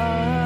Oh.